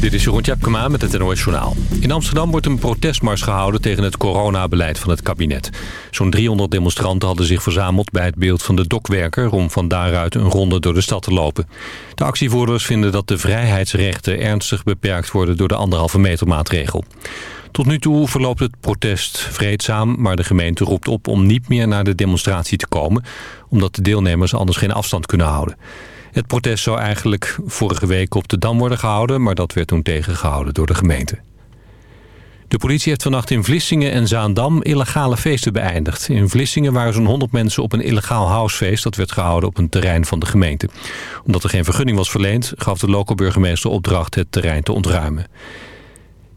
Dit is Jeroen Tjepkema met het NOS Journaal. In Amsterdam wordt een protestmars gehouden tegen het coronabeleid van het kabinet. Zo'n 300 demonstranten hadden zich verzameld bij het beeld van de dokwerker... om van daaruit een ronde door de stad te lopen. De actievoerders vinden dat de vrijheidsrechten ernstig beperkt worden... door de anderhalve meter maatregel. Tot nu toe verloopt het protest vreedzaam... maar de gemeente roept op om niet meer naar de demonstratie te komen... omdat de deelnemers anders geen afstand kunnen houden. Het protest zou eigenlijk vorige week op de Dam worden gehouden... maar dat werd toen tegengehouden door de gemeente. De politie heeft vannacht in Vlissingen en Zaandam illegale feesten beëindigd. In Vlissingen waren zo'n 100 mensen op een illegaal housefeest... dat werd gehouden op een terrein van de gemeente. Omdat er geen vergunning was verleend... gaf de lokale burgemeester opdracht het terrein te ontruimen.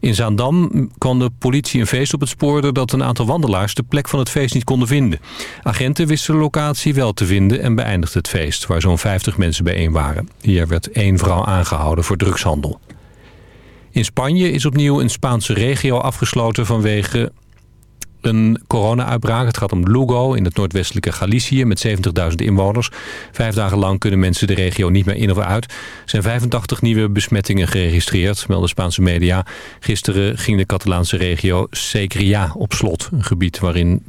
In Zaandam kwam de politie een feest op het spoor... doordat een aantal wandelaars de plek van het feest niet konden vinden. Agenten wisten de locatie wel te vinden en beëindigden het feest... waar zo'n 50 mensen bijeen waren. Hier werd één vrouw aangehouden voor drugshandel. In Spanje is opnieuw een Spaanse regio afgesloten vanwege een corona-uitbraak. Het gaat om Lugo in het noordwestelijke Galicië met 70.000 inwoners. Vijf dagen lang kunnen mensen de regio niet meer in of uit. Er zijn 85 nieuwe besmettingen geregistreerd, melden Spaanse media. Gisteren ging de Catalaanse regio Segria op slot. Een gebied waarin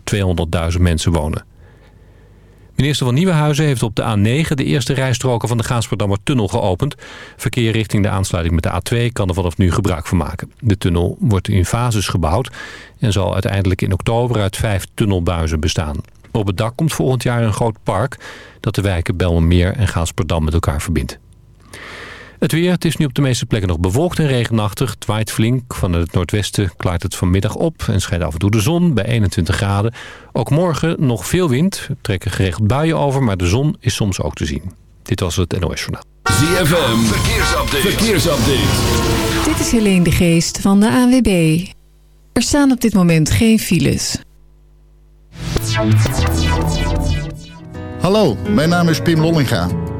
200.000 mensen wonen. Minister van Nieuwenhuizen heeft op de A9 de eerste rijstroken van de Gaasperdammer tunnel geopend. Verkeer richting de aansluiting met de A2 kan er vanaf nu gebruik van maken. De tunnel wordt in fases gebouwd en zal uiteindelijk in oktober uit vijf tunnelbuizen bestaan. Op het dak komt volgend jaar een groot park dat de wijken Belmermeer en Gaasperdam met elkaar verbindt. Het weer, het is nu op de meeste plekken nog bewolkt en regenachtig. Het waait flink. Van het noordwesten klaart het vanmiddag op en schijnt af en toe de zon bij 21 graden. Ook morgen nog veel wind. Er trekken geregeld buien over, maar de zon is soms ook te zien. Dit was het NOS Journaal. ZFM, verkeersupdate. verkeersupdate. Dit is Helene de Geest van de ANWB. Er staan op dit moment geen files. Hallo, mijn naam is Pim Lollinga.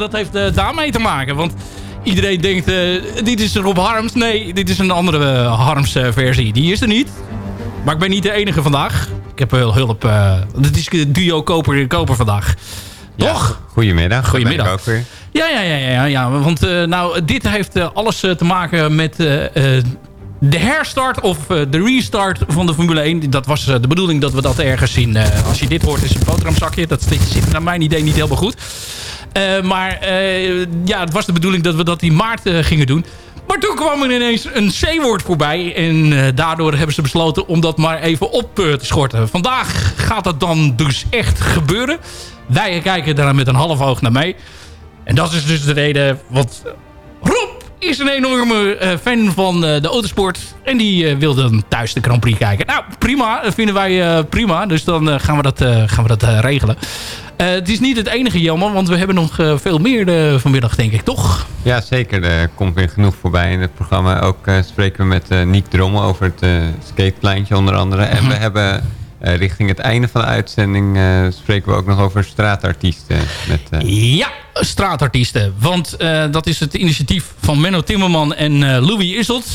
Dat heeft uh, daarmee te maken. Want iedereen denkt, uh, dit is Rob Harms. Nee, dit is een andere uh, Harms versie. Die is er niet. Maar ik ben niet de enige vandaag. Ik heb wel hulp. dit is duo Koper Koper vandaag. Toch? Goedemiddag. Goedemiddag. ook weer. Ja, ja, ja, ja, ja. Want nou, dit heeft alles te maken met de herstart of de restart van de Formule 1. Dat was de bedoeling dat we dat ergens zien. als je dit hoort is een boterhamzakje. Dat zit naar mijn idee niet helemaal goed. Maar ja, het was de bedoeling dat we dat in maart gingen doen. Maar toen kwam er ineens een C-woord voorbij. En daardoor hebben ze besloten om dat maar even op te schorten. Vandaag gaat dat dan dus echt gebeuren. Wij kijken daar met een half oog naar mee. En dat is dus de reden... Want Rob is een enorme uh, fan van uh, de autosport. En die uh, wil dan thuis de Grand Prix kijken. Nou, prima. Dat vinden wij prima. Dus dan gaan we dat, gaan we dat regelen. het is niet het enige jammer, want we hebben nog veel meer vanmiddag, denk ik, toch? Ja, zeker. Er komt weer genoeg voorbij in het programma. Ook spreken we met Niek Drommel over het skatepleintje onder andere. En we hebben uh, richting het einde van de uitzending uh, spreken we ook nog over straatartiesten. Met, uh... Ja, straatartiesten. Want dat is het initiatief van Menno Timmerman en Louis Isselt.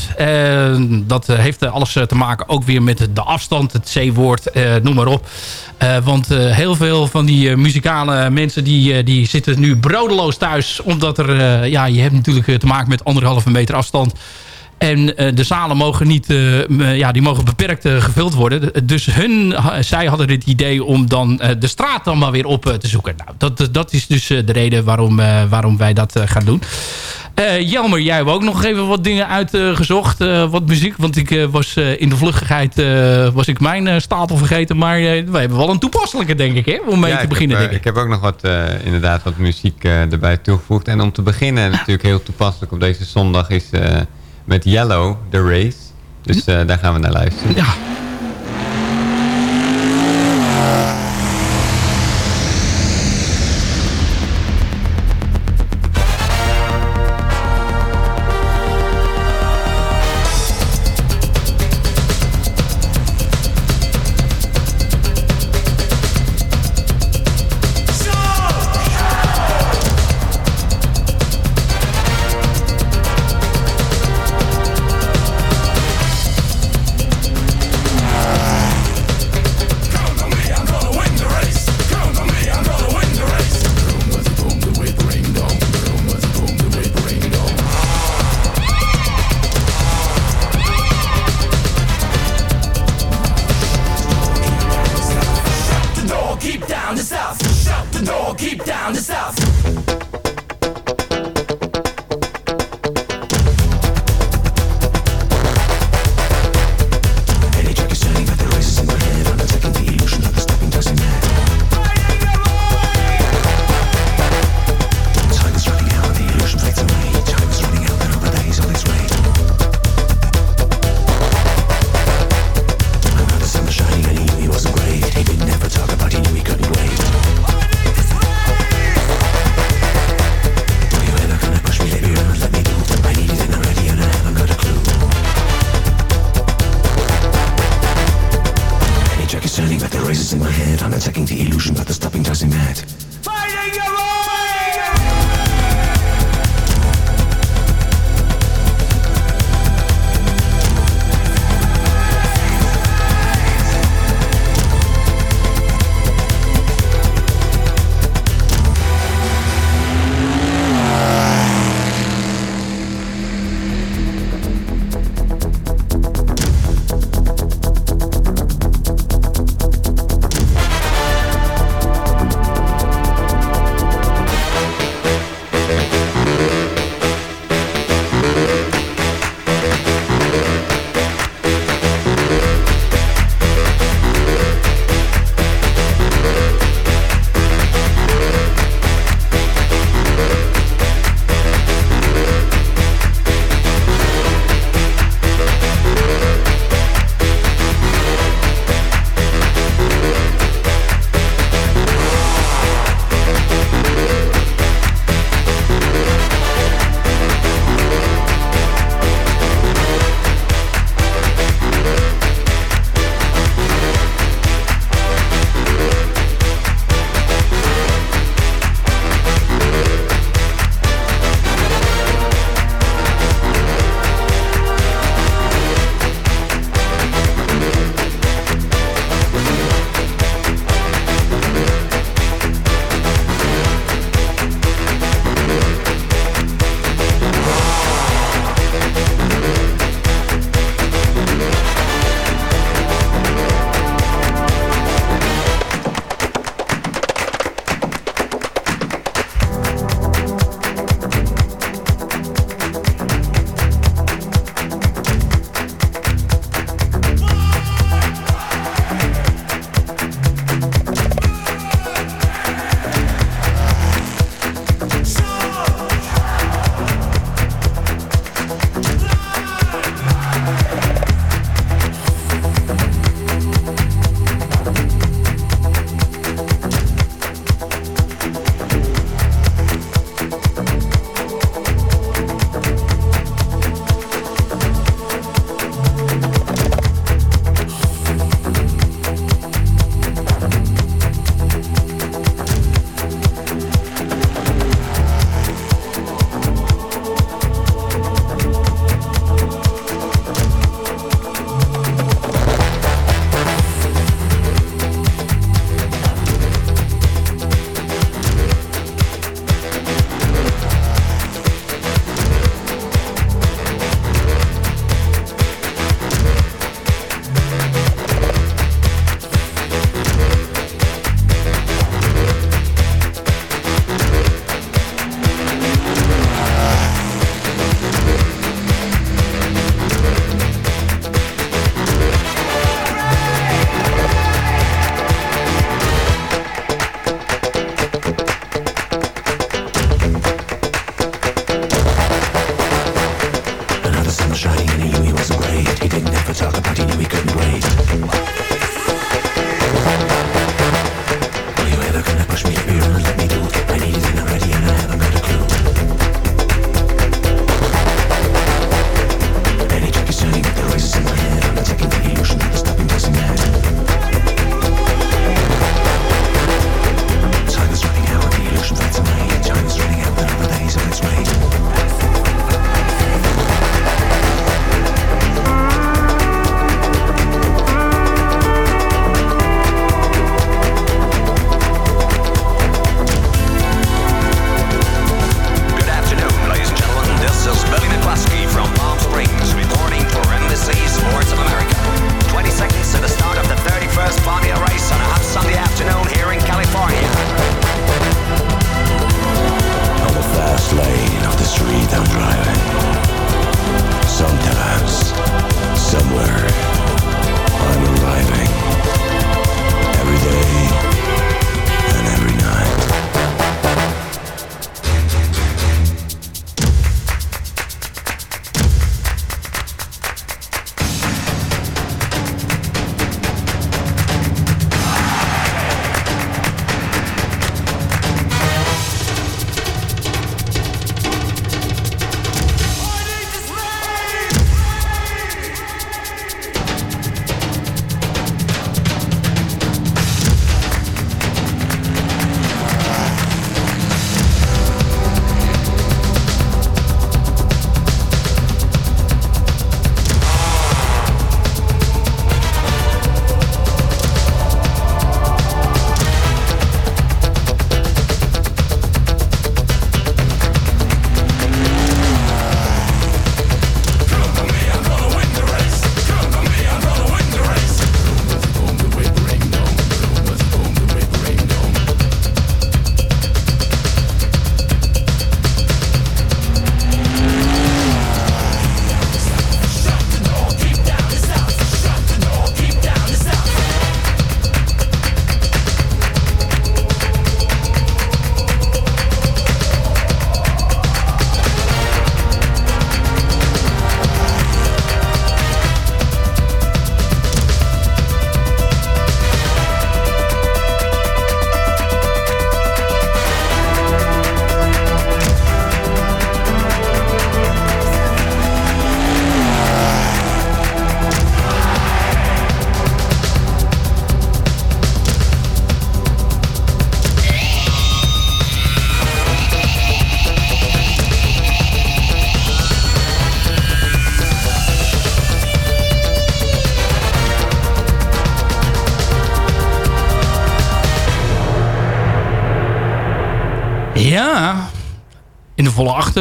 dat heeft alles te maken ook weer met de afstand, het C-woord, noem maar op. want heel veel van die muzikale mensen die, die zitten nu brodeloos thuis. Omdat er, ja, je hebt natuurlijk te maken met anderhalve meter afstand en uh, de zalen mogen, niet, uh, ja, die mogen beperkt gevuld worden. Dus hun, zij hadden het idee om dan de straat dan maar weer op te zoeken. Nou, dat, dat is dus de reden waarom, waarom wij dat gaan doen. Jelmer, jij hebt ook nog even wat dingen uitgezocht. wat muziek, want ik was in de vluchtigheid was ik mijn stapel vergeten. Maar we hebben wel een toepasselijke, denk ik, hè, om mee te beginnen. Heb, denk ik. ik heb ook nog wat, inderdaad wat muziek erbij toegevoegd. En om te beginnen, natuurlijk heel toepasselijk op deze zondag, is met Yellow, The Race. Dus uh, daar gaan we naar luisteren. Ja, down the south. Shut the door, keep down the south.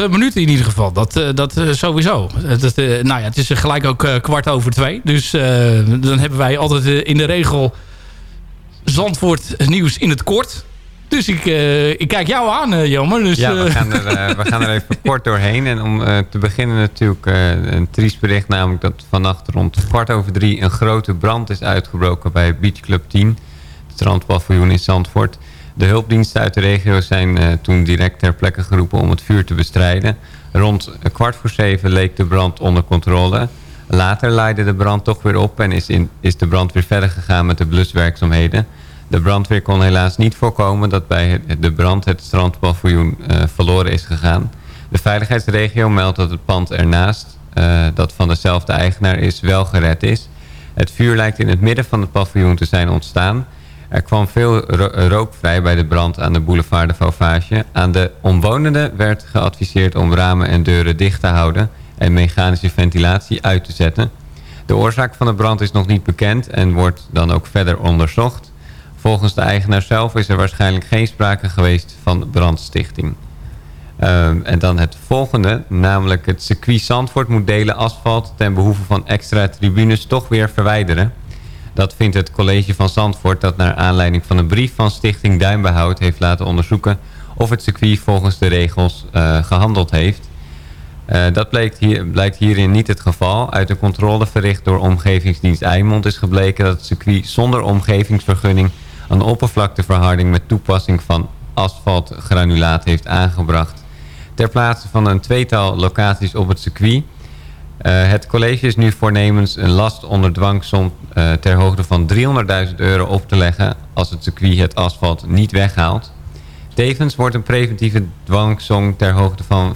Acht minuten in ieder geval. Dat, uh, dat uh, sowieso. Dat, uh, nou ja, het is gelijk ook kwart over twee. Dus dan hebben wij altijd in de regel Zandvoort nieuws in het kort. Dus ik, ik kijk jou aan, Jammer. Dus, ja, we gaan, er, we gaan er even kort doorheen. En om te beginnen natuurlijk een triest bericht. Namelijk dat vannacht rond kwart over drie een grote brand is uitgebroken bij Beach Club 10. Het strandpaviljoen in Zandvoort. De hulpdiensten uit de regio zijn uh, toen direct ter plekke geroepen om het vuur te bestrijden. Rond kwart voor zeven leek de brand onder controle. Later leidde de brand toch weer op en is, is de brand weer verder gegaan met de bluswerkzaamheden. De brandweer kon helaas niet voorkomen dat bij de brand het strandpaviljoen uh, verloren is gegaan. De veiligheidsregio meldt dat het pand ernaast, uh, dat van dezelfde eigenaar is, wel gered is. Het vuur lijkt in het midden van het paviljoen te zijn ontstaan... Er kwam veel rook vrij bij de brand aan de boulevard de Vauvage. Aan de omwonenden werd geadviseerd om ramen en deuren dicht te houden... en mechanische ventilatie uit te zetten. De oorzaak van de brand is nog niet bekend en wordt dan ook verder onderzocht. Volgens de eigenaar zelf is er waarschijnlijk geen sprake geweest van brandstichting. Um, en dan het volgende, namelijk het circuit Zandvoort moet delen asfalt... ten behoeve van extra tribunes toch weer verwijderen... Dat vindt het college van Zandvoort dat naar aanleiding van een brief van Stichting Duinbehoud heeft laten onderzoeken of het circuit volgens de regels uh, gehandeld heeft. Uh, dat blijkt, hier, blijkt hierin niet het geval. Uit een controle verricht door Omgevingsdienst Eimond is gebleken dat het circuit zonder omgevingsvergunning een oppervlakteverharding met toepassing van asfaltgranulaat heeft aangebracht. Ter plaatse van een tweetal locaties op het circuit het college is nu voornemens een last onder dwangsom uh, ter hoogte van 300.000 euro op te leggen als het circuit het asfalt niet weghaalt. Tevens wordt een preventieve dwangsom ter hoogte van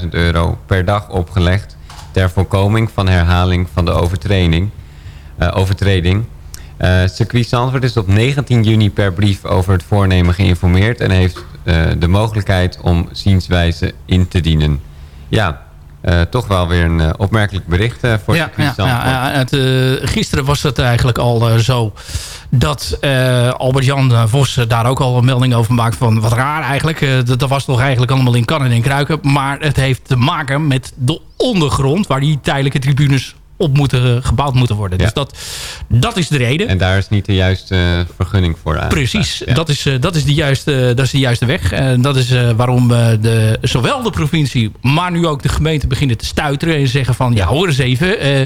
50.000 euro per dag opgelegd ter voorkoming van herhaling van de overtreding. Uh, overtreding. circuit Zandvoort is op 19 juni per brief over het voornemen geïnformeerd en heeft de mogelijkheid om zienswijze in te dienen. Ja, uh, toch wel weer een uh, opmerkelijk bericht uh, voor ja, ja, ja, het, Gisteren was het eigenlijk al zo dat Albert-Jan Vos daar ook al een melding over maakt van wat raar eigenlijk. dat, dat was toch eigenlijk allemaal in kannen en kruiken. Maar het heeft te maken met de ondergrond waar die tijdelijke tribunes op moeten, gebouwd moeten worden. Ja. Dus dat, dat is de reden. En daar is niet de juiste vergunning voor aan. Precies, ja. dat, is, dat, is de juiste, dat is de juiste weg. En dat is waarom de, zowel de provincie, maar nu ook de gemeente beginnen te stuiteren. En zeggen van, ja hoor eens even... Uh,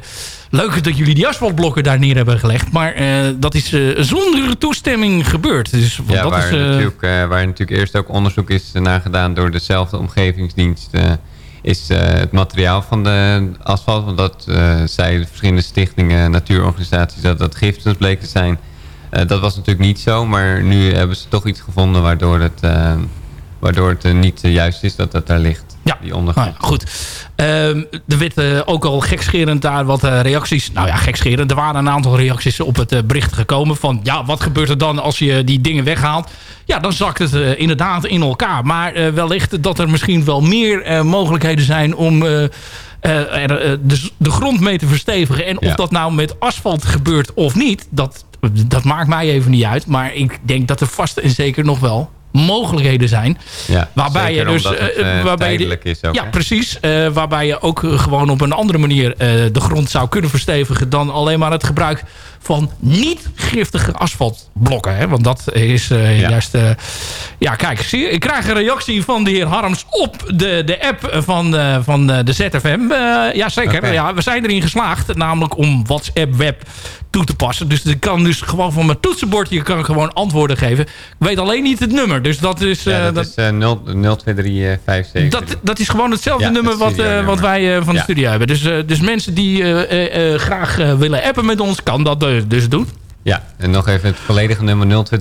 leuk dat jullie die asfaltblokken daar neer hebben gelegd. Maar uh, dat is zonder toestemming gebeurd. Dus, ja, dat waar, is, natuurlijk, waar natuurlijk eerst ook onderzoek is naar gedaan door dezelfde omgevingsdienst is uh, het materiaal van de asfalt. Want dat uh, zeiden verschillende stichtingen, natuurorganisaties, dat dat giftig bleek te zijn. Uh, dat was natuurlijk niet zo, maar nu hebben ze toch iets gevonden waardoor het, waardoor het niet juist is dat dat daar ligt. Ja, die ondergrond. Nou ja, goed. Um, er werd uh, ook al gekscherend daar wat uh, reacties. Nou ja, gekscherend. Er waren een aantal reacties op het uh, bericht gekomen. Van ja, wat gebeurt er dan als je die dingen weghaalt? Ja, dan zakt het inderdaad in elkaar. Maar wellicht dat er misschien wel meer mogelijkheden zijn om... er, de, de, grond mee te verstevigen. En of dat nou met asfalt gebeurt of niet, dat, dat maakt mij even niet uit. Maar ik denk dat er vast en zeker nog wel mogelijkheden zijn. Ja, waarbij je dus het, uh, waarbij je, is ook, ja, hè? precies. Uh, waarbij je ook gewoon op een andere manier uh, de grond zou kunnen verstevigen dan alleen maar het gebruik van niet giftige asfaltblokken. Hè? Want dat is uh, ja. juist... Uh, ja, kijk, zie, ik krijg een reactie van de heer Harms op de, de app van, uh, van de ZFM. ja, zeker. Okay. Ja, we zijn erin geslaagd, namelijk om WhatsApp web toe te passen. Dus ik kan dus gewoon van mijn toetsenbord je kan gewoon antwoorden geven. Ik weet alleen niet het nummer. Dus dat is... Ja, dat, dat is 02357. Dat, dat is gewoon hetzelfde ja, nummer het wat, wat wij van de studio hebben. Dus, dus mensen die graag willen appen met ons, kan dat dus doen. Ja, en nog even het volledige nummer 0235730393.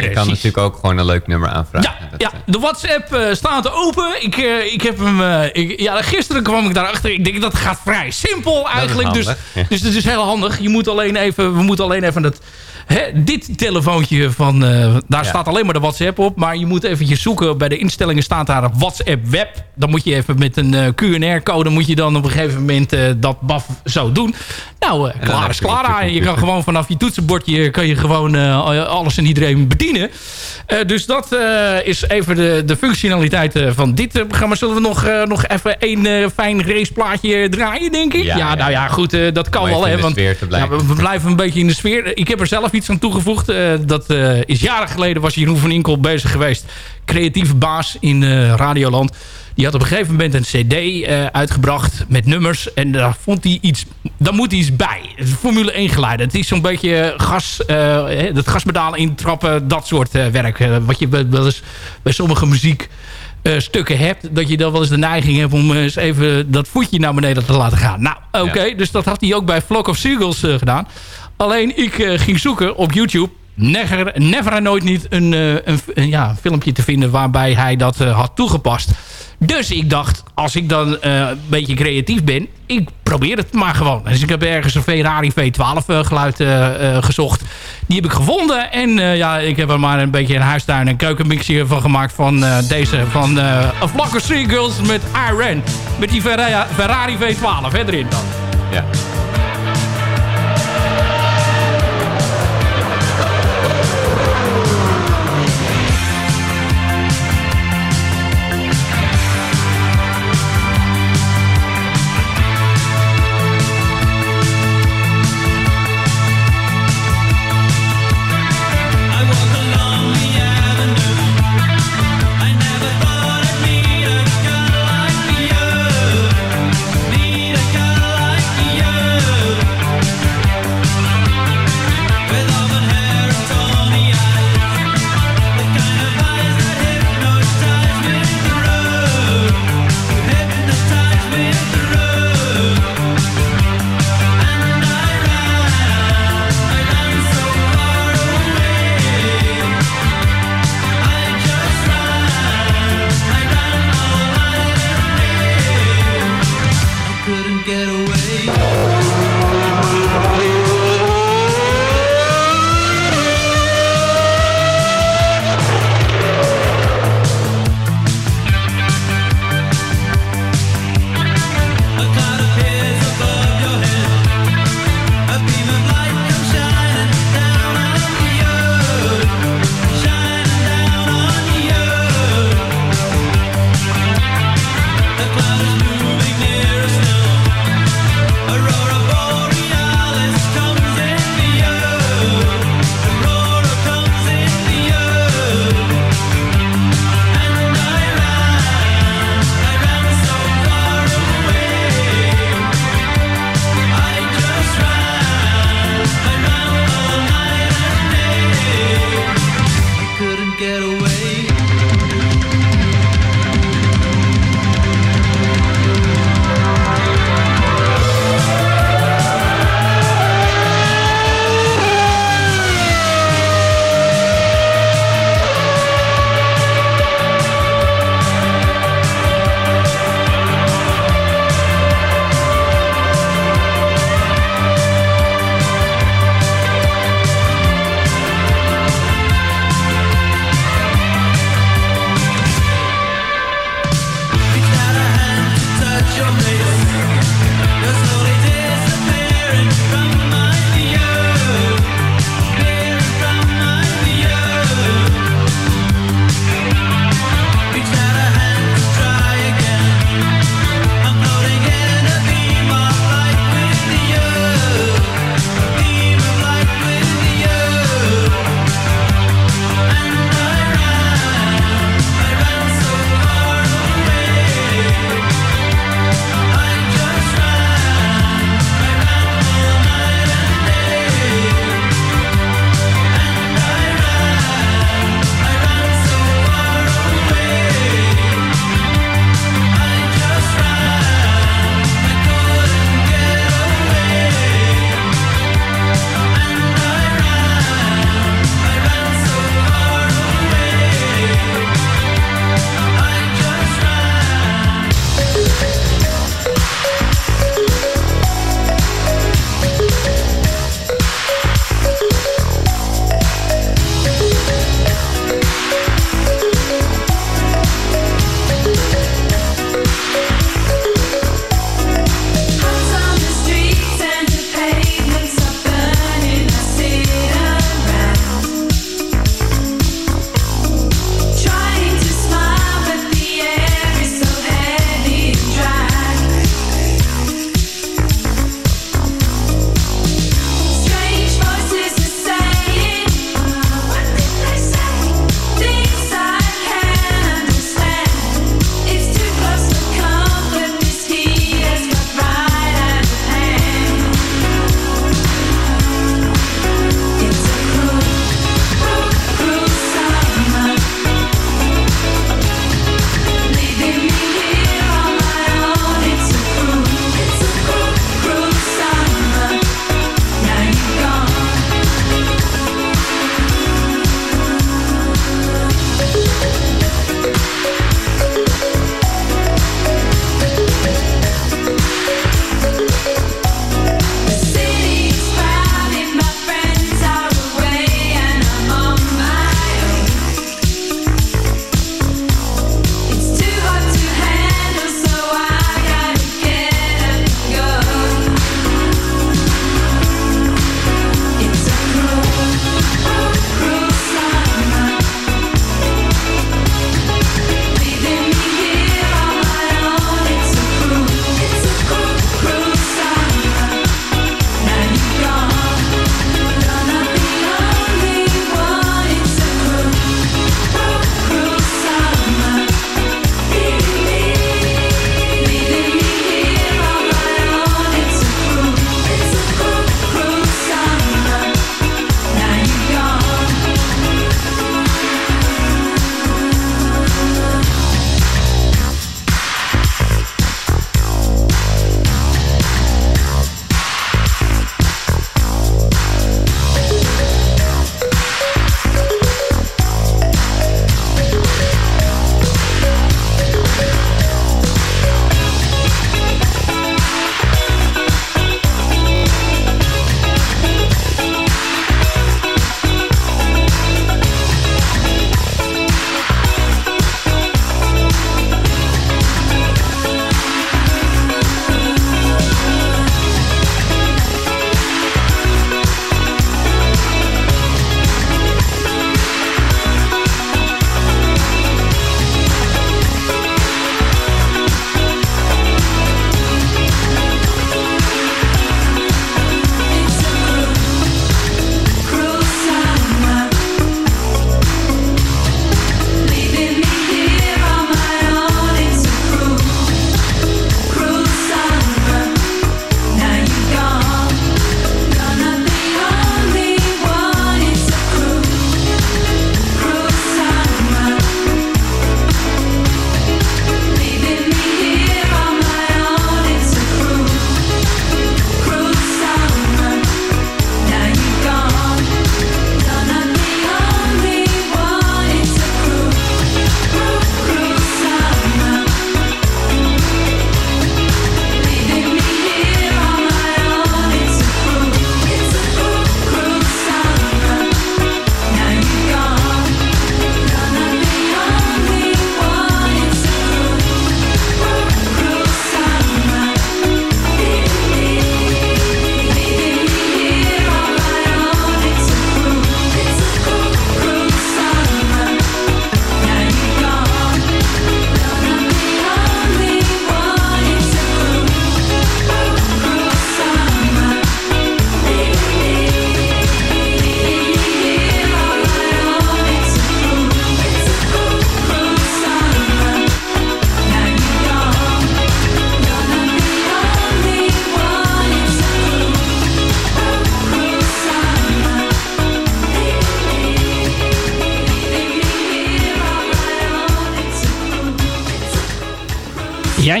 Je kan natuurlijk ook gewoon een leuk nummer aanvragen. Ja, dat, ja de WhatsApp uh, staat open. Ik, uh, ik heb hem... Uh, ik, ja, gisteren kwam ik daarachter. Ik denk dat gaat vrij simpel eigenlijk. Dus, ja. dus het is heel handig. Je moet alleen even, we moeten alleen even het, Hè, dit telefoontje van... daar staat alleen maar de WhatsApp op. Maar je moet eventjes zoeken. Bij de instellingen staat daar WhatsApp web. Dan moet je even met een QR-code... moet je dan op een gegeven moment dat BAF zo doen. Nou, klaar is klaar. Je kan gewoon vanaf je toetsenbordje... kan je gewoon alles en iedereen bedienen. dus dat is even de, de functionaliteit van dit programma. Zullen we nog, nog even één fijn raceplaatje draaien, denk ik? Ja, nou ja, goed. dat kan wel. Hè, want ja, we, blijven een beetje in de sfeer. Ik heb er zelf iets aan toegevoegd. dat is jaren geleden was Jeroen van Inkel bezig geweest. Creatieve baas in Radioland. Die had op een gegeven moment een cd uitgebracht met nummers. En daar vond hij iets... Daar moet iets bij. Formule 1 geluiden. Het is zo'n beetje gas... Het gaspedaal intrappen. Dat soort werk. wat je wel eens bij sommige muziek... stukken hebt, dat je dan wel eens de neiging hebt om eens even dat voetje naar beneden te laten gaan. Nou, oké, dus dat had hij ook bij Flock of Seagulls gedaan. Alleen ik ging zoeken op YouTube never, never en nooit niet een, een, een, ja, filmpje te vinden waarbij hij dat had toegepast. Dus ik dacht, als ik dan een beetje creatief ben... ik probeer het maar gewoon. Dus ik heb ergens een Ferrari V12 uh, geluid gezocht. Die heb ik gevonden. En ja, ik heb er maar een beetje een huistuin- en keukenmixje van gemaakt... van deze, van A Flock of Girls met Iron. Met die Ferrari V12 hè, erin dan. Ja.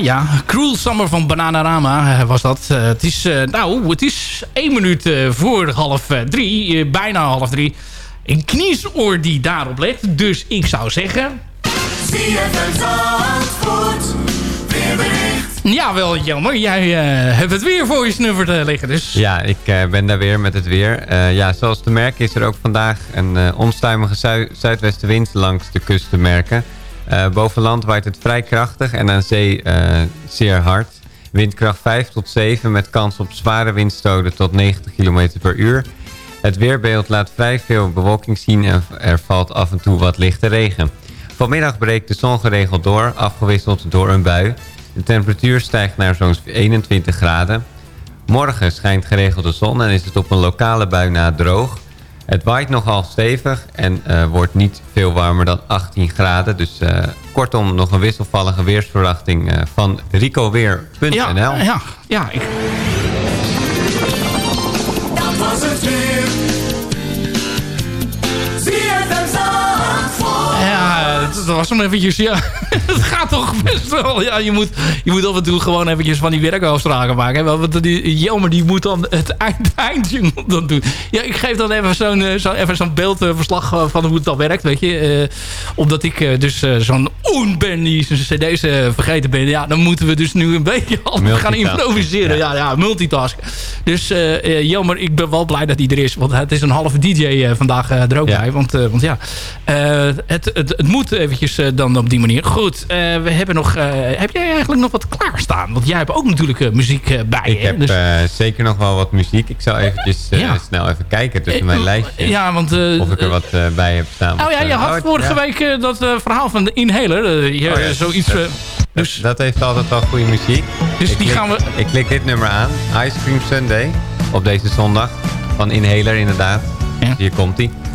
Ja. Cruel Summer van Bananarama was dat. het is, nou, het is één minuut voor half drie. bijna half drie. Een kniesoor die daarop ligt. Dus ik zou zeggen... Ja, wel jammer. Jij uh, hebt het weer voor je snuffert uh, liggen. Dus. Ja, ik uh, ben daar weer met het weer. ja, zoals te merken is er ook vandaag een onstuimige zu zuidwestenwind langs de kust te merken. Boven land waait het vrij krachtig en aan zee zeer hard. Windkracht 5 tot 7 met kans op zware windstoten tot 90 km per uur. Het weerbeeld laat vrij veel bewolking zien en er valt af en toe wat lichte regen. Vanmiddag breekt de zon geregeld door, afgewisseld door een bui. De temperatuur stijgt naar zo'n 21 graden. Morgen schijnt geregeld de zon en is het op een lokale bui na droog. Het waait nogal stevig en uh, wordt niet veel warmer dan 18 graden. Dus uh, kortom nog een wisselvallige weersverwachting uh, van ricoweer.nl. Ja, ja, ja. Ik... Dat was het weer. Dat was hem eventjes, ja. het gaat toch best wel. Ja, je moet, je moet af en toe gewoon eventjes van die werkafspraken maken. Want die Jelmer die moet dan het eind, eindje dan doen. Ja, ik geef dan even zo'n eh, zo, even zo'n beeldverslag eh, van hoe het dan werkt, weet je. Uh, omdat ik dus uh, zo'n oen ben die zijn cd's vergeten ben. Ja, dan moeten we dus nu een beetje gaan improviseren. Ja, ja, multitasken. Dus Jelmer, ik ben wel blij dat hij er is. Want het is een halve DJ vandaag er ook bij. Want, want ja, het, het, het moet eventjes uh, dan op die manier. Goed, uh, we hebben nog... Uh, heb jij eigenlijk nog wat klaarstaan? Want jij hebt ook natuurlijk muziek bij Ik heb dus... zeker nog wel wat muziek. Ik zal eventjes ja. snel even kijken tussen mijn lijstje. Ja, want... of ik er wat bij heb staan. Oh ja, je had vorige week dat verhaal van de Inhaler. Je, oh, ja, zoiets... dus, dat heeft altijd wel goede muziek. Dus ik die klik, gaan we... Ik klik dit nummer aan. Ice Cream Sunday. Op deze zondag. Van Inhaler inderdaad. Hier komt hij.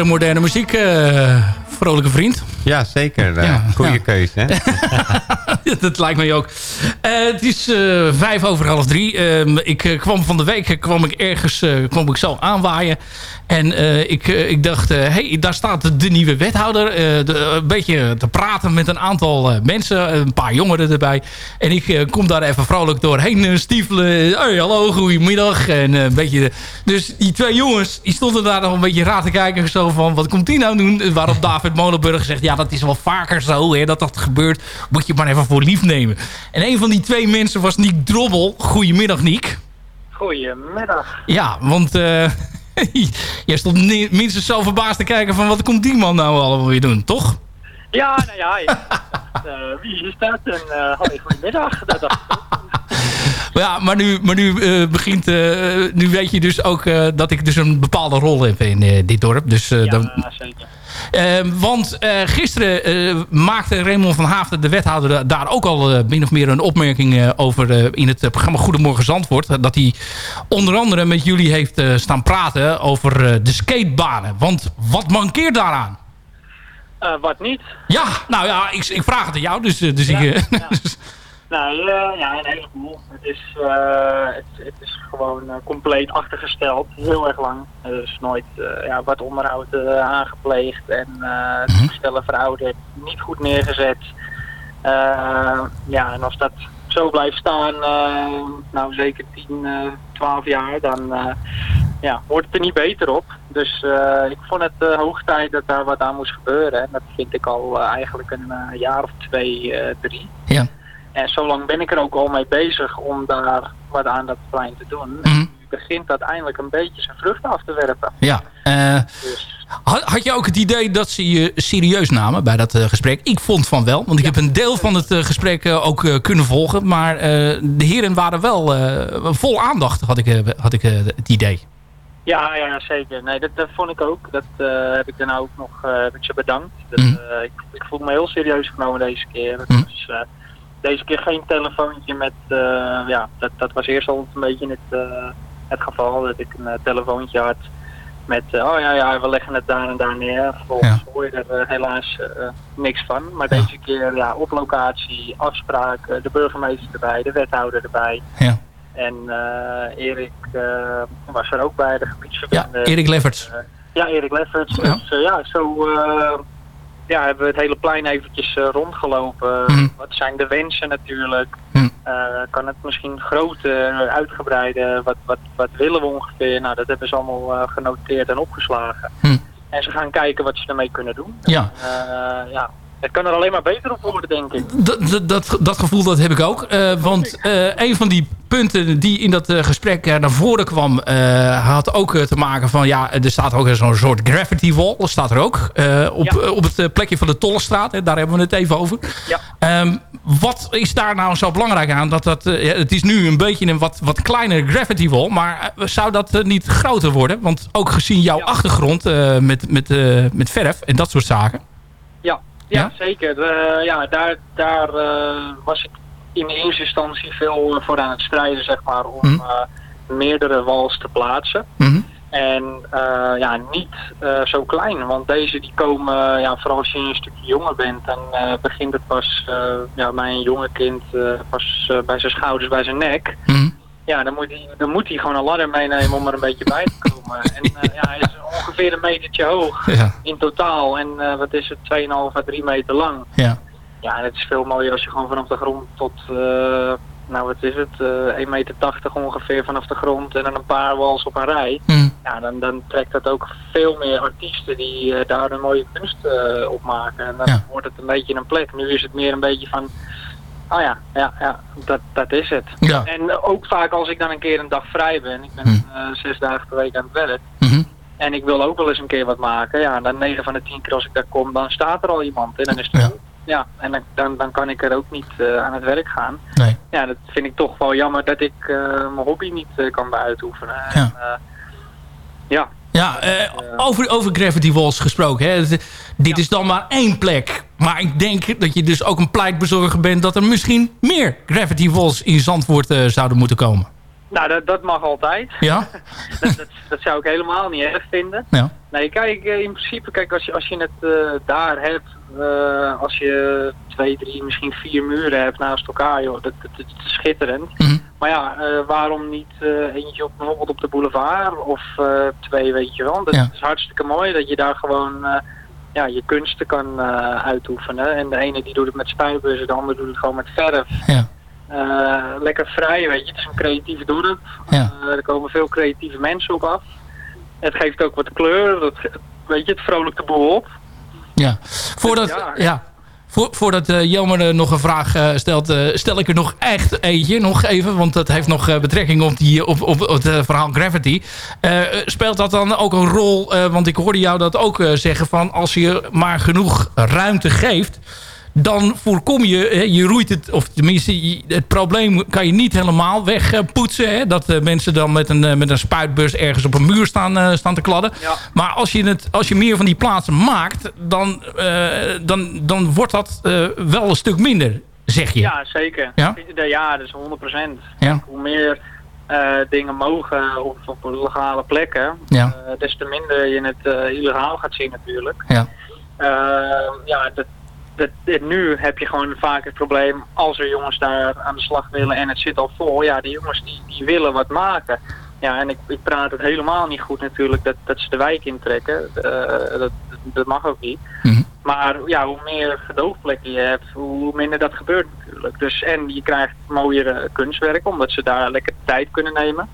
Lekkere moderne muziek, vrolijke vriend. Ja, zeker. Ja, goede ja. keuze, hè? dat lijkt mij ook. Eh, het is eh, vijf over half drie. Ehm, ik eh, kwam van de week eh, kwam ik ergens eh, kwam ik zo aanwaaien. En eh, ik, eh, ik dacht, hé, hey, daar staat de nieuwe wethouder. eh, de- een beetje te praten met een aantal eh, mensen. Een paar jongeren erbij. En ik eh, kom daar even vrolijk doorheen eh, stiefelen. Hey, hallo, goedemiddag. En eh, een beetje... Dus die twee jongens, die stonden daar nog een beetje raar te kijken. Zo van, wat komt die nou doen? Waarop David Molenburg zegt, ja, dat is wel vaker zo. Hè, dat dat gebeurt. Moet je maar even voor lief nemen. En een van die twee mensen was Niek Drobbel. Goedemiddag, Niek. Goedemiddag. Ja, want eh jij stond minstens zo verbaasd te kijken van... wat komt die man nou allemaal weer doen, toch? Ja, nou ja, ja. Eh, wie is dat? En uh, hoi, goedemiddag. Dat dacht ik ook. Ja, maar nu, maar nu eh, begint... nu weet je dus ook dat ik dus een bepaalde rol heb in dit dorp. Dus, dan, Ja, zeker. Eh, want eh, gisteren eh, maakte Raymond van Haafden, de wethouder, daar ook al eh, min of meer een opmerking over in het programma Goedemorgen Zandvoort. dat hij onder andere met jullie heeft staan praten over de skatebanen. Want wat mankeert daaraan? Eh, wat niet? Ja, nou ja, ik, ik vraag het aan jou, dus, dus Ja, ik... ja. Nou ja, ja, een heleboel. Het is, eh, het, het is gewoon eh, compleet achtergesteld. Heel erg lang. Er is nooit eh, ja, wat onderhoud aangepleegd. En eh Mhm. toestellen verouderd. Niet goed neergezet. Ja, en als dat zo blijft staan, nou zeker 10, eh 12 jaar, dan ja, wordt het er niet beter op. Dus ik vond het hoog tijd dat daar wat aan moest gebeuren. En dat vind ik al eigenlijk een jaar of twee, drie. ja. En zo lang ben ik er ook al mee bezig om daar wat aan dat plein te doen. Mhm. En nu begint dat eindelijk een beetje zijn vruchten af te werpen. ja. Eh, Dus Had, had je ook het idee dat ze je serieus namen bij dat eh, gesprek? Ik vond van wel, want ik heb een deel van het eh, gesprek ook kunnen volgen. Maar de heren waren wel vol aandacht, had ik, had ik het idee. ja, ja, zeker. Nee, dat, dat vond ik ook. Dat heb ik daarna ook nog eh, heb ik ze bedankt. Dat, Mhm. ik, ik voel me heel serieus genomen deze keer. Mhm. Dus eh, deze keer geen telefoontje met... eh, ja, dat, dat was eerst al een beetje het, eh, het geval. Dat ik een eh, telefoontje had met... oh ja, ja, we leggen het daar en daar neer. Vervolgens hoor je er helaas niks van. Maar Ja. deze keer ja, op locatie, afspraak, de burgemeester erbij, de wethouder erbij. Ja, En eh, Erik eh, was er ook bij, de ja gebiedsverbinding. Erik Lefferts. Ja, Erik Lefferts. Ja. Dus ja, zo eh, ja, hebben we het hele plein eventjes eh, rondgelopen. Mhm. Wat zijn de wensen natuurlijk? Mhm. Eh, kan het misschien groter, uitgebreider? Wat, wat, wat willen we ongeveer? Nou, dat hebben ze allemaal eh, genoteerd en opgeslagen. Mhm. En ze gaan kijken wat ze ermee kunnen doen. Ja, Eh, ja, het kan er alleen maar beter op worden, denk ik. dat, dat, dat, gevoel dat heb ik ook. Eh, want eh, een van die punten die in dat eh, gesprek naar voren kwam... had ook te maken van... ja, er staat ook zo'n soort gravity wall. Dat staat er ook. op, Ja. op het plekje van de Tollestraat. Hè, daar hebben we het even over. Ja. Ehm, wat is daar nou zo belangrijk aan? Dat dat, het is nu een beetje een wat, wat kleiner gravity wall. Maar zou dat niet groter worden? Want ook gezien jouw Ja. achtergrond met, met, met verf en dat soort zaken. Ja, ja, Ja? zeker. Eh, ja, daar daar eh, was ik in eerste instantie veel eh, voor aan het strijden, zeg maar, om Mhm. meerdere wals te plaatsen. Mhm. En ja, niet zo klein, want deze die komen, ja, vooral als je een stukje jonger bent, dan begint het pas, ja, bij een jonge kind, pas bij zijn schouders, bij zijn nek. Mhm. Ja, dan moet, hij, dan moet hij gewoon een ladder meenemen om er een beetje bij te komen. En eh, ja, hij is ongeveer een metertje hoog Ja, in totaal. En eh, wat is het, 2,5 à 3 meter lang. ja. Ja, en het is veel mooier als je gewoon vanaf de grond tot, eh, nou wat is het, eh 1,80 meter ongeveer vanaf de grond en dan een paar wals op een rij. Mhm. Ja, dan, dan trekt dat ook veel meer artiesten die daar een mooie kunst op maken. En dan Ja. wordt het een beetje een plek. Nu is het meer een beetje van, oh ja, ja, ja dat, dat is het. Ja. En ook vaak als ik dan een keer een dag vrij ben, ik ben eh, zes dagen per week aan het werk. Mhm. En ik wil ook wel eens een keer wat maken. Ja, dan 9 van de 10 keer als ik daar kom, dan staat er al iemand. En dan is het Ja. goed. Ja, en dan, dan, dan kan ik er ook niet eh, aan het werk gaan. Nee. Ja, dat vind ik toch wel jammer dat ik eh, mijn hobby niet kan beuitoefenen. Ja. En, eh, ja, Ja, eh, over, over Gravity Walls gesproken. Hè. Dit is dan maar één plek. Maar ik denk dat je dus ook een pleitbezorger bent... dat er misschien meer Gravity Walls in Zandvoort eh, zouden moeten komen. Nou, dat, dat mag altijd. Ja? dat, dat, dat zou ik helemaal niet erg vinden. Ja. Nee, kijk, eh, in principe, kijk, als je, als je het daar hebt, als je twee, drie, misschien vier muren hebt naast elkaar, joh, dat, dat, dat is schitterend. Mhm. Maar ja, eh, waarom niet eh, eentje op, bijvoorbeeld op de boulevard of eh, twee, weet je wel. Dat Ja. is hartstikke mooi dat je daar gewoon ja, je kunsten kan uitoefenen. En de ene die doet het met spuitbussen, de ander doet het gewoon met verf. Ja. Lekker vrij, weet je. Het is een creatief dorp. Ja. Er komen veel creatieve mensen op af. Het geeft ook wat kleur. Dat, weet je, het vrolijkt de boel op. Ja. Voordat, Ja. ja. Voor, voordat eh, Jelmer eh, nog een vraag eh, stelt, stel ik er nog echt eentje. Nog even, want dat heeft nog betrekking op, die, op, op, het eh, verhaal Gravity. Speelt dat dan ook een rol? want ik hoorde jou dat ook zeggen van als je maar genoeg ruimte geeft dan voorkom je, je roeit het, of tenminste, het probleem kan je niet helemaal wegpoetsen. Hè, dat eh, mensen dan met een, eh, met een spuitbus ergens op een muur staan, eh, staan te kladden. Ja. Maar als je, het, als je meer van die plaatsen maakt, dan, dan, dan wordt dat wel een stuk minder, zeg je. Ja, zeker. Ja? Dat is 100%. Ja. Hoe meer dingen mogen op, op legale plekken, Ja. des te minder je het illegaal gaat zien natuurlijk. Ja. Ja, dat, dat, dit- nu heb je gewoon vaak het probleem als er jongens daar aan de slag willen en het zit al vol. Ja, die jongens die, die willen wat maken. Ja, en ik, ik praat het helemaal niet goed natuurlijk dat, dat ze de wijk intrekken. Eh, dat, dat mag ook niet. Mhm. Maar ja, hoe meer gedoogplekken je hebt, hoe minder dat gebeurt natuurlijk. Dus, en je krijgt mooiere kunstwerk, omdat ze daar lekker tijd kunnen nemen.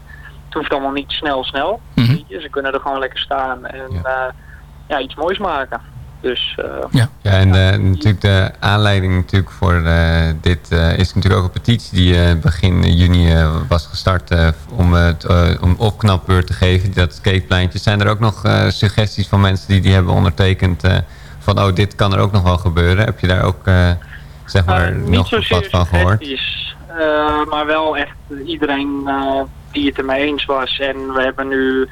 Het hoeft allemaal niet snel, snel. Mhm. Ze kunnen er gewoon lekker staan en Ja. ja iets moois maken. Dus eh, Ja, en de, natuurlijk de aanleiding natuurlijk voor eh, dit eh, is natuurlijk ook een petitie die eh, begin juni eh, was gestart eh, om, het, eh, om opknapbeurt te geven. Dat skatepleintje. Zijn er ook nog eh, suggesties van mensen die die hebben ondertekend eh, van oh dit kan er ook nog wel gebeuren? Heb je daar ook eh, zeg maar Eh, nog wat van gehoord? eh, maar wel echt iedereen eh, die het ermee eens was. En we hebben nu,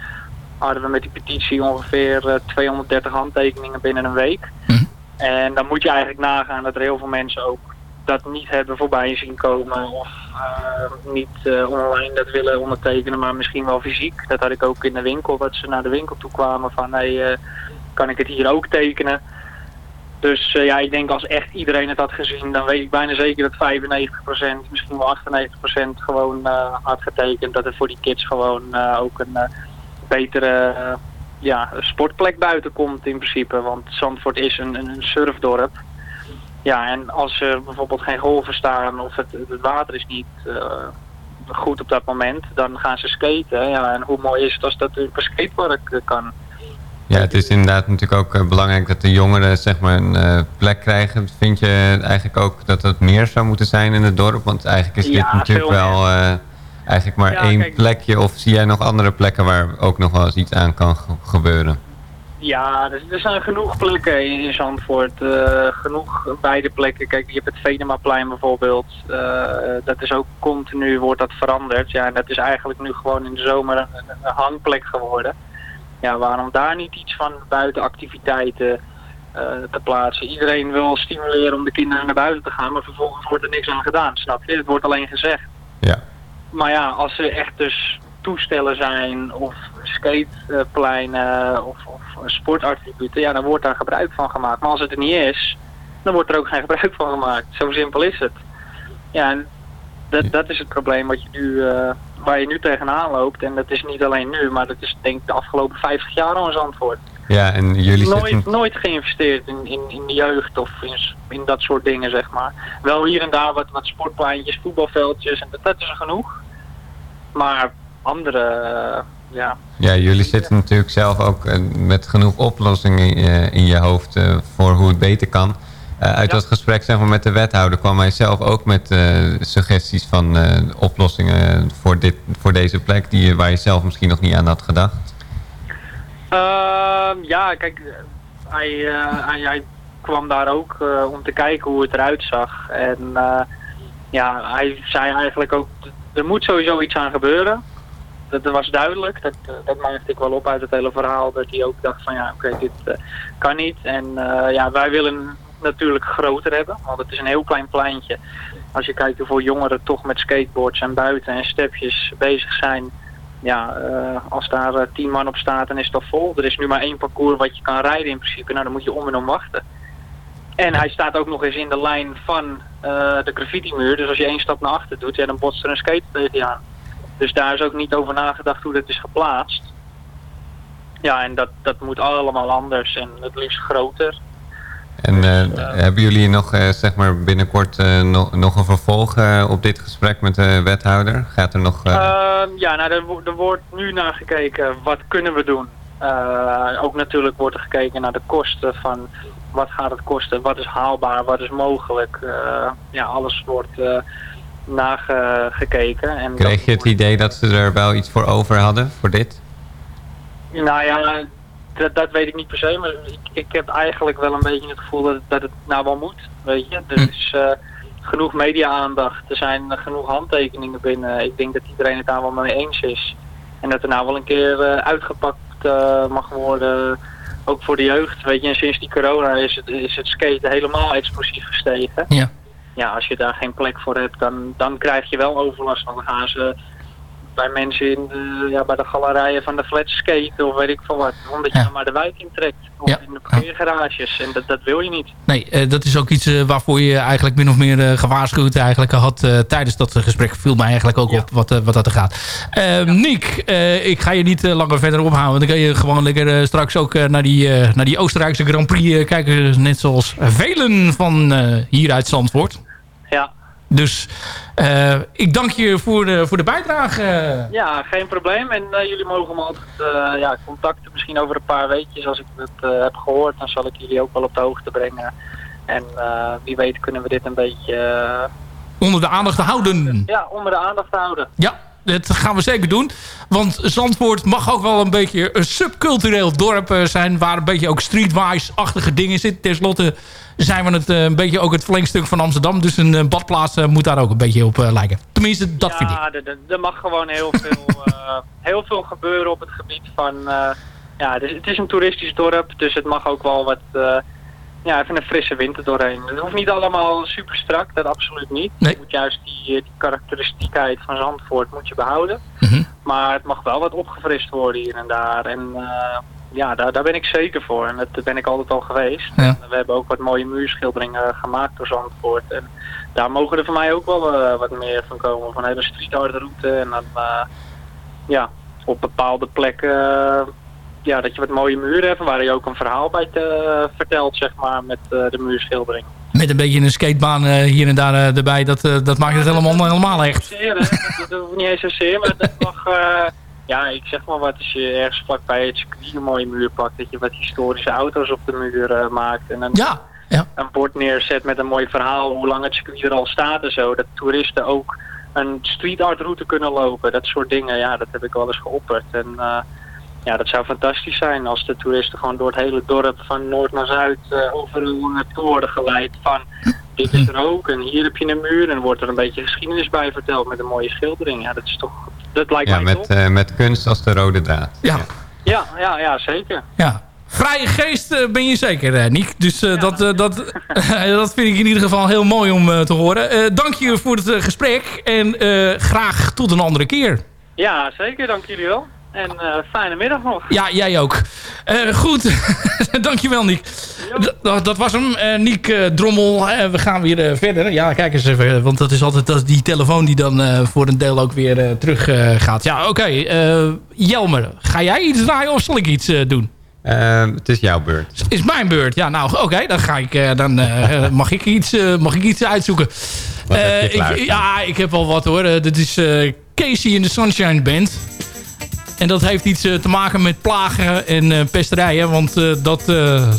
hadden we met die petitie ongeveer eh, 230 handtekeningen binnen een week. Mhm. En dan moet je eigenlijk nagaan dat er heel veel mensen ook dat niet hebben voorbij zien komen. Of eh, niet eh, online dat willen ondertekenen, maar misschien wel fysiek. Dat had ik ook in de winkel, dat ze naar de winkel toe kwamen van... Hey, eh, kan ik het hier ook tekenen? Dus eh, ja, ik denk als echt iedereen het had gezien, dan weet ik bijna zeker dat 95%, misschien wel 98% gewoon eh, had getekend. Dat er voor die kids gewoon eh, ook een eh, betere ja, sportplek buiten komt in principe. Want Zandvoort is een, een, surfdorp. Ja, en als er bijvoorbeeld geen golven staan of het, het water is niet eh, goed op dat moment, dan gaan ze skaten. Ja, en hoe mooi is het als dat op een skatepark kan. Ja, het is inderdaad natuurlijk ook eh, belangrijk dat de jongeren zeg maar een eh, plek krijgen. Vind je eigenlijk ook dat het meer zou moeten zijn in het dorp? Want eigenlijk is dit Ja, natuurlijk wel eigenlijk maar Ja, één kijk- plekje. Of zie jij nog andere plekken waar ook nog wel eens iets aan kan ge- gebeuren? Ja, er, er zijn genoeg plekken in, in Zandvoort. eh, genoeg beide plekken. Kijk, je hebt het Venemaplein bijvoorbeeld. Eh, dat is ook continu, wordt dat veranderd. Ja, en dat is eigenlijk nu gewoon in de zomer een, een- een hangplek geworden. Ja, waarom daar niet iets van buitenactiviteiten eh, te plaatsen? Iedereen wil stimuleren om de kinderen naar buiten te gaan, maar vervolgens wordt er niks aan gedaan, snap je? Het wordt alleen gezegd. Ja. Maar ja, als er echt dus toestellen zijn of skatepleinen of, of sportattributen, ja, dan wordt daar gebruik van gemaakt. Maar als het er niet is, dan wordt er ook geen gebruik van gemaakt. Zo simpel is het. Ja, en dat, dat is het probleem wat je nu, eh, waar je nu tegenaan loopt. En dat is niet alleen nu, maar dat is denk ik de afgelopen 50 jaar al in Zandvoort. Ja, en jullie Nooit, zitten... nooit geïnvesteerd in, in, in de jeugd of in, in dat soort dingen, zeg maar. Wel hier en daar wat, wat sportpleintjes, voetbalveldjes, en dat, dat is er genoeg. Maar andere, eh, ja, Ja, jullie zitten natuurlijk zelf ook eh, met genoeg oplossingen eh, in je hoofd voor hoe het beter kan. Uit Ja. dat gesprek zeg maar, met de wethouder kwam hij zelf ook met suggesties van oplossingen voor, dit, voor deze plek die, je- waar je zelf misschien nog niet aan had gedacht. Ehm, ja, kijk, hij, hij, hij kwam daar ook om te kijken hoe het eruit zag. En ja, hij zei eigenlijk ook, er moet sowieso iets aan gebeuren. Dat, dat was duidelijk, dat, eh, dat ik wel op uit het hele verhaal. Dat hij ook dacht van ja, oké, dit eh, kan niet. En eh, ja, wij willen natuurlijk groter hebben, want het is een heel klein pleintje. als je kijkt hoeveel jongeren toch met skateboards en buiten en stepjes bezig zijn. Ja, als daar eh, tien man op staat, dan is al vol. Er is nu maar één parcours wat je kan rijden in principe. Nou, dan moet je om en om wachten. En hij staat ook nog eens in de lijn van eh, de graffiti-muur. Dus als je één stap naar achter doet, ja, dan botst er een skate tegen je aan. Dus daar is ook niet over nagedacht hoe dat is geplaatst. Ja, en dat, dat moet allemaal anders en het liefst groter. En uh, hebben jullie nog uh, zeg maar binnenkort uh, nog, nog een vervolg op dit gesprek met de wethouder? Gaat er nog... Ehm, ja, nou, er, er, wordt nu naar gekeken wat kunnen we doen. Ook natuurlijk wordt er gekeken naar de kosten van wat gaat het kosten, wat is haalbaar, wat is mogelijk. ja, alles wordt nagekeken. En Kreeg je het idee dat ze er wel iets voor over hadden, voor dit? Nou ja, dat, dat, weet ik niet per se, maar ik, ik, heb eigenlijk wel een beetje het gevoel dat, dat het nou wel moet. Weet je, er is uh, genoeg media-aandacht, er zijn genoeg handtekeningen binnen. Ik denk dat iedereen het daar wel mee eens is. En dat er nou wel een keer uh, uitgepakt mag worden, ook voor de jeugd. Weet je, en sinds die corona is het, is het skaten helemaal explosief gestegen. Ja. Ja, als je daar geen plek voor hebt, dan, dan krijg je wel overlast. Want dan gaan ze bij mensen in de, ja, bij de galerijen van de flat skate of weet ik veel wat. Omdat je Ja. dan maar de wijk intrekt. Of Ja. in de parkeergarages. En dat, dat wil je niet. Nee, eh, dat is ook iets eh, waarvoor je eigenlijk min of meer eh, gewaarschuwd eigenlijk had tijdens dat gesprek. Viel mij eigenlijk ook Ja. op wat, wat dat er gaat. Nick, ik ga je niet langer verder ophouden. Dan kan je gewoon lekker straks ook naar, die, naar die Oostenrijkse Grand Prix kijken. Net zoals velen van hier uit Zandvoort. Ja, Dus eh, ik dank je voor de, voor de bijdrage. ja geen probleem. En eh, jullie mogen me altijd eh, ja, contacten. Misschien over een paar weekjes als ik het heb gehoord. Dan zal ik jullie ook wel op de hoogte brengen. En wie weet kunnen we dit een beetje Onder de aandacht houden. ja, onder de aandacht houden. Ja, dat gaan we zeker doen. Want Zandvoort mag ook wel een beetje een subcultureel dorp eh, zijn... waar een beetje ook streetwise-achtige dingen zitten. Ten slotte zijn we het eh, een beetje ook het verlengstuk van Amsterdam. Dus een eh, badplaats moet daar ook een beetje op lijken. Tenminste, dat vind ik. ja, er- mag gewoon heel veel, heel veel gebeuren op het gebied van... ja, het is, een toeristisch dorp, dus het mag ook wel wat... ja, even een frisse winter doorheen. Het hoeft niet allemaal super strak, dat absoluut niet. Nee. Je moet juist die, eh, die karakteristiekheid van Zandvoort moet je behouden. Mhm. Maar het mag wel wat opgefrist worden hier en daar. En eh, ja, daar, daar ben ik zeker voor. En dat ben ik altijd al geweest. Ja. We hebben ook wat mooie muurschilderingen gemaakt door Zandvoort. En daar mogen er voor mij ook wel eh, wat meer van komen. Van een hele street art route. En dan ja, op bepaalde plekken ja, dat je wat mooie muren hebt. Waar je ook een verhaal bij te, vertelt, zeg maar, met eh, de muurschildering. Met een beetje een skatebaan eh, hier en daar eh, erbij. Dat, eh, dat maakt het helemaal, helemaal echt. Zeer, dat, dat hoeft niet eens zozeer, maar dat mag... eh, ja, ik zeg maar wat, als je ergens vlakbij het circuit een mooie muur pakt, dat je wat historische auto's op de muur eh, maakt. En een, Ja, ja. een bord neerzet met een mooi verhaal hoe lang het circuit er al staat en zo. Dat toeristen ook een street art route kunnen lopen. Dat soort dingen, ja, dat heb ik wel eens geopperd. En eh, ja, dat zou fantastisch zijn als de toeristen gewoon door het hele dorp van noord naar zuid eh, overal naartoe worden geleid van dit is er ook en hier heb je een muur en wordt er een beetje geschiedenis bij verteld met een mooie schildering. Ja, dat is toch, dat lijkt Ja, mij met, top. eh, met kunst als de rode draad. Ja, Ja, ja, ja, zeker. ja. Vrije geest eh, ben je zeker, eh, Niek. Dus eh, dat, dat, dat vind ik in ieder geval heel mooi om te horen. Eh, dank je voor het gesprek. En eh, graag tot een andere keer. Ja, zeker. Dank jullie wel. En eh, fijne middag nog. Ja, jij ook. Eh, goed, dankjewel Niek. Dat, dat was hem, Eh Niek eh, Drommel. Eh, we gaan weer verder. Ja, kijk eens even, want dat is altijd dat is die telefoon die dan eh, voor een deel ook weer eh, terug eh, gaat. Ja, oké. Eh, Jelmer, ga jij iets draaien of zal ik iets eh, doen? Eh, het is jouw beurt. Is mijn beurt. Ja, nou, oké. dan ga ik, eh, dan eh, mag, ik iets, eh, mag ik iets uitzoeken. Wat heb je Eh, ik, ja, ik heb al wat hoor. Dit is eh, Casey in de Sunshine Band. En dat heeft iets eh, te maken met plagen en eh, pesterijen. Want eh, dat,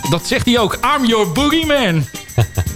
dat zegt hij ook. I'm your boogeyman.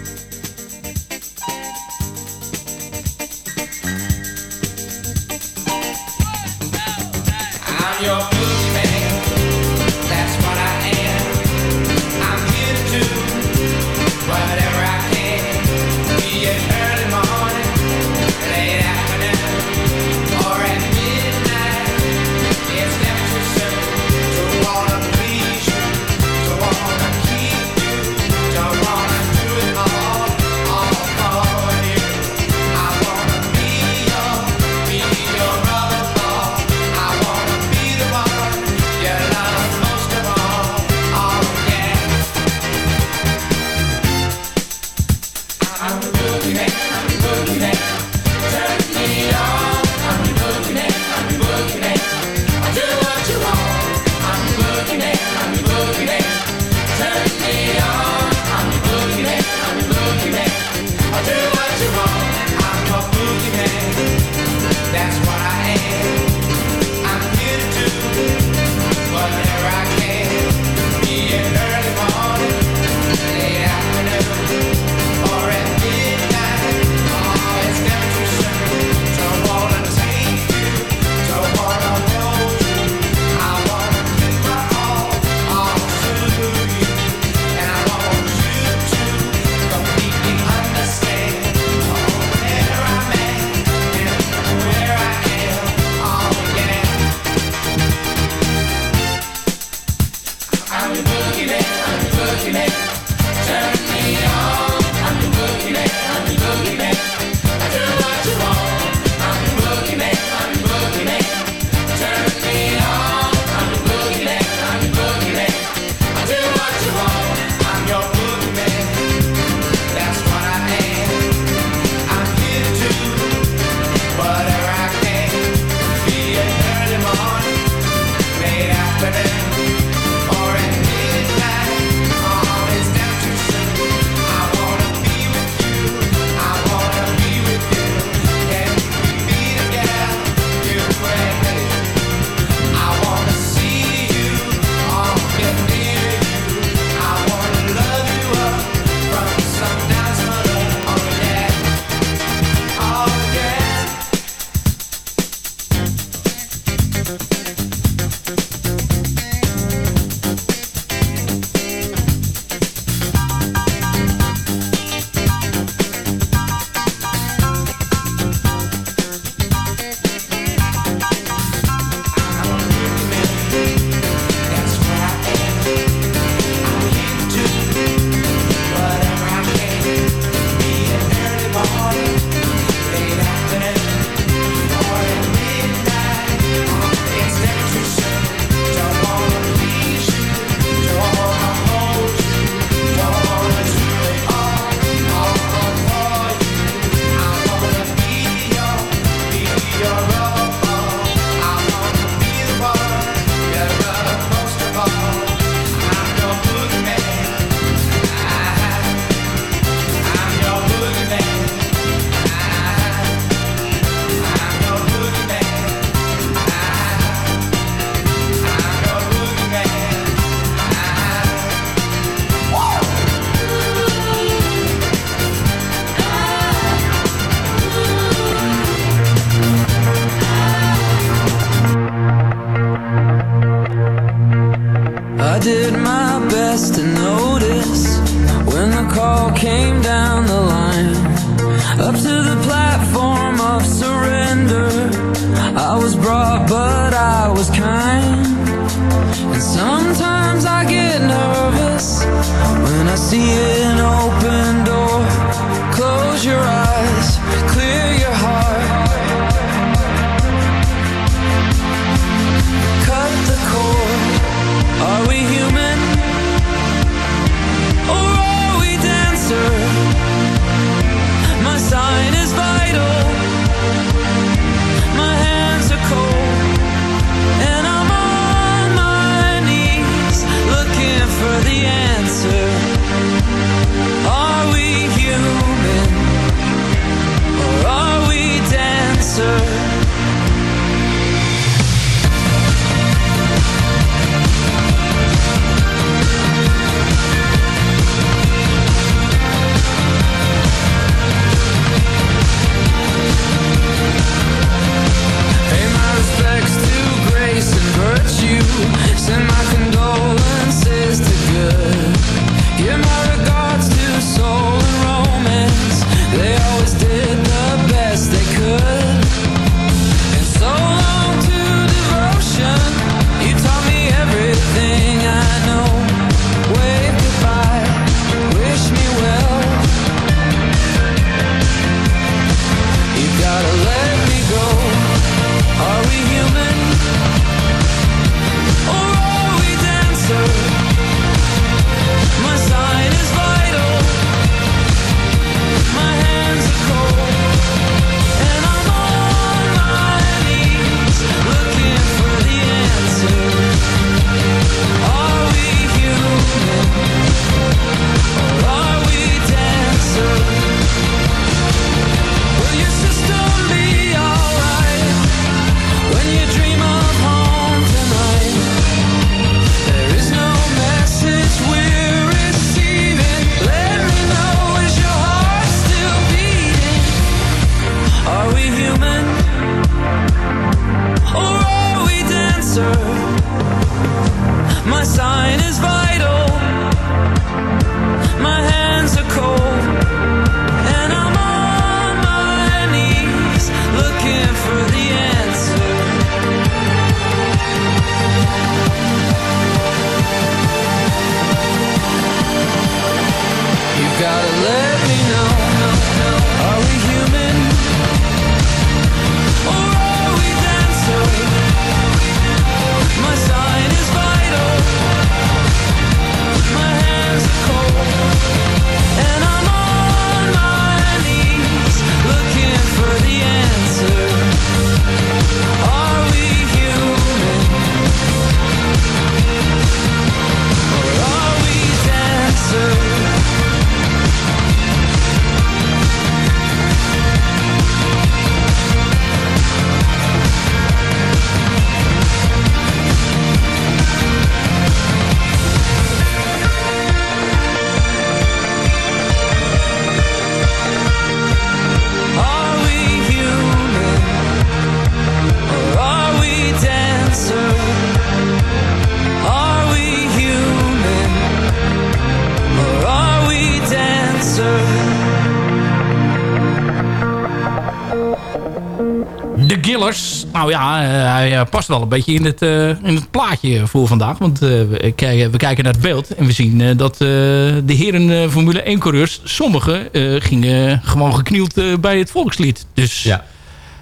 eh, past wel een beetje in het, eh, in het plaatje voor vandaag. Want eh, we, kijken, we kijken naar het beeld en we zien dat de heren Formule 1 coureurs... sommigen gingen gewoon geknield bij het volkslied. Dus Ja,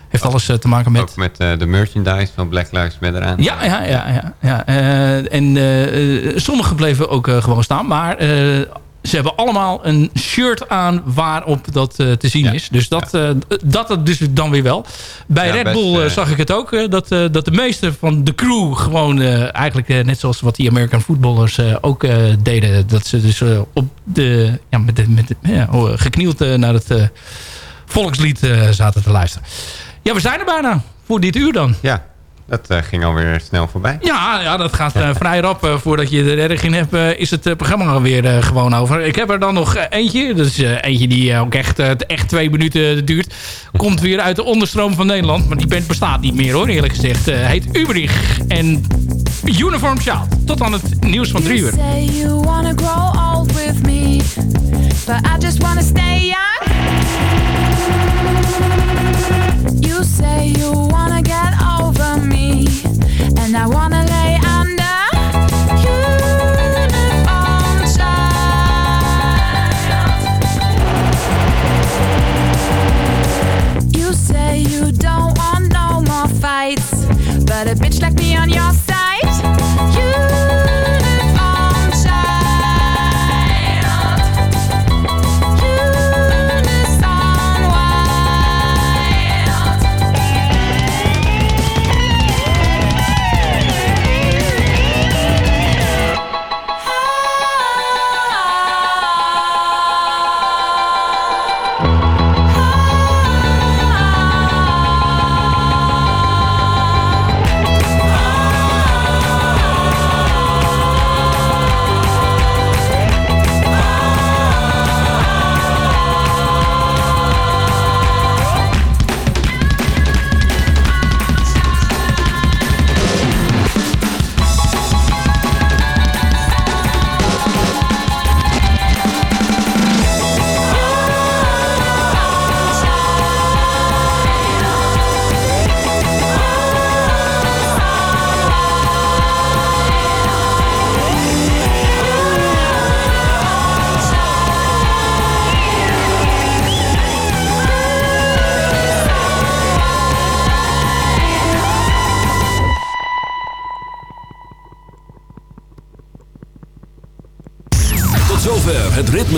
heeft alles te maken met... ook met de merchandise van Black Lives Matter aan. Ja, ja, ja. ja, ja. En sommigen bleven ook gewoon staan. Maar ze hebben allemaal een shirt aan waarop dat eh, te zien Ja. is. Dus dat, eh, dat het dus dan weer wel. Bij Ja, Red Bull eh, zag ik het ook. dat, dat de meeste van de crew gewoon eigenlijk net zoals wat die American footballers ook deden. Dat ze dus op de, ja, met de, met de, ja, oh, geknield naar het volkslied zaten te luisteren. Ja, we zijn er bijna. Voor dit uur dan. Ja, Dat eh, ging alweer snel voorbij. Ja, ja dat gaat eh, vrij rap. eh, voordat je er erg in hebt, eh, is het eh, programma alweer eh, gewoon over. Ik heb er dan nog eentje. Dat is eh, eentje die eh, ook echt, eh, echt twee minuten duurt. Komt weer uit de onderstroom van Nederland. Maar die band bestaat niet meer hoor, eerlijk gezegd. Eh, heet Uberich en Uniform Child. Tot aan het nieuws van drie uur. You